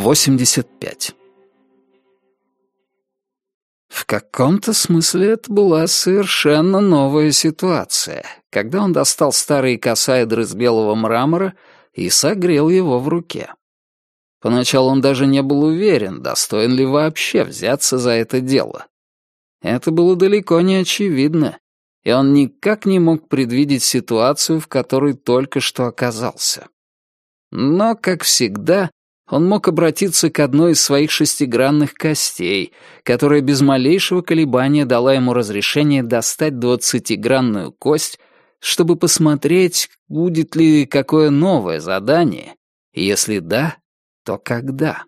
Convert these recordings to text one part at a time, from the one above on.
85. В каком-то смысле это была совершенно новая ситуация, когда он достал старые косаэдры из белого мрамора и согрел его в руке. Поначалу он даже не был уверен, достоин ли вообще взяться за это дело. Это было далеко не очевидно, и он никак не мог предвидеть ситуацию, в которой только что оказался. Но, как всегда, он мог обратиться к одной из своих шестигранных костей, которая без малейшего колебания дала ему разрешение достать двадцатигранную кость, чтобы посмотреть, будет ли какое новое задание, и если да, то когда.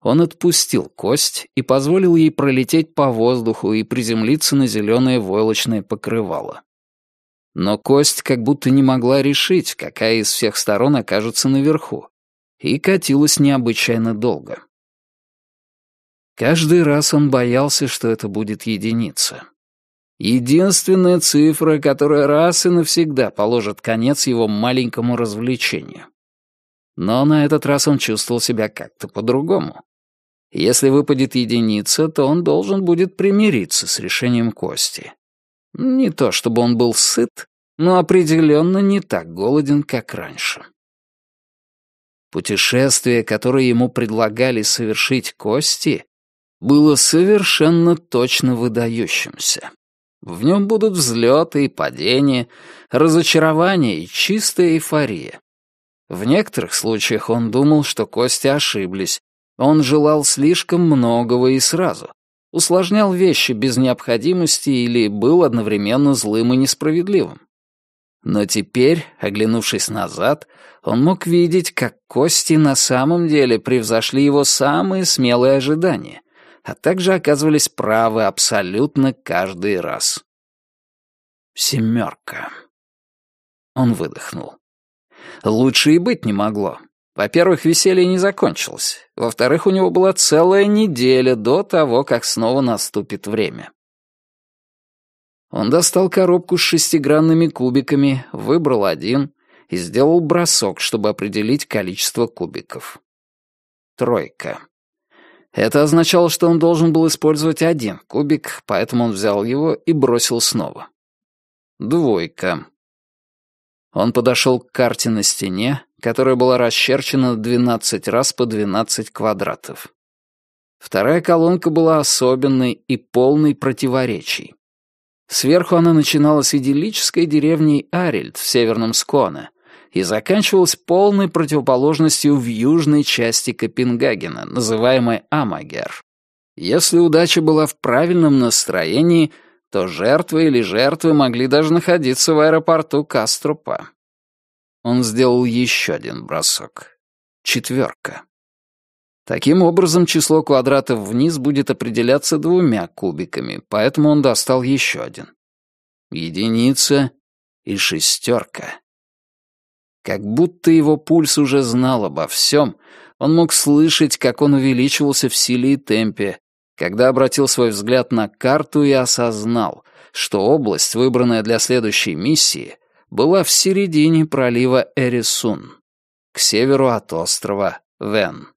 Он отпустил кость и позволил ей пролететь по воздуху и приземлиться на зеленое войлочное покрывало. Но кость как будто не могла решить, какая из всех сторон окажется наверху, и катилась необычайно долго. Каждый раз он боялся, что это будет единица. Единственная цифра, которая раз и навсегда положит конец его маленькому развлечению. Но на этот раз он чувствовал себя как-то по-другому. Если выпадет единица, то он должен будет примириться с решением Кости. Не то чтобы он был сыт, но определенно не так голоден, как раньше. Путешествие, которое ему предлагали совершить Кости, было совершенно точно выдающимся. В нем будут взлеты и падения, разочарование и чистая эйфория. В некоторых случаях он думал, что Кости ошиблись, он желал слишком многого и сразу, усложнял вещи без необходимости или был одновременно злым и несправедливым. Но теперь, оглянувшись назад, он мог видеть, как кости на самом деле превзошли его самые смелые ожидания, а также оказывались правы абсолютно каждый раз. Семерка. Он выдохнул. Лучше и быть не могло. Во-первых, веселье не закончилось. Во-вторых, у него была целая неделя до того, как снова наступит время. Он достал коробку с шестигранными кубиками, выбрал один и сделал бросок, чтобы определить количество кубиков. Тройка. Это означало, что он должен был использовать один кубик, поэтому он взял его и бросил снова. Двойка. Он подошел к карте на стене, которая была расчерчена 12 раз по 12 квадратов. Вторая колонка была особенной и полной противоречий. Сверху она начиналась идиллической деревней Арельд в северном Сконе и заканчивалась полной противоположностью в южной части Копенгагена, называемой Амагер. Если удача была в правильном настроении, то жертвы или жертвы могли даже находиться в аэропорту Каструпа. Он сделал еще один бросок. Четверка. Таким образом, число квадратов вниз будет определяться двумя кубиками, поэтому он достал еще один. Единица и шестерка. Как будто его пульс уже знал обо всем, он мог слышать, как он увеличивался в силе и темпе, когда обратил свой взгляд на карту и осознал, что область, выбранная для следующей миссии, была в середине пролива Эрисун, к северу от острова Вен.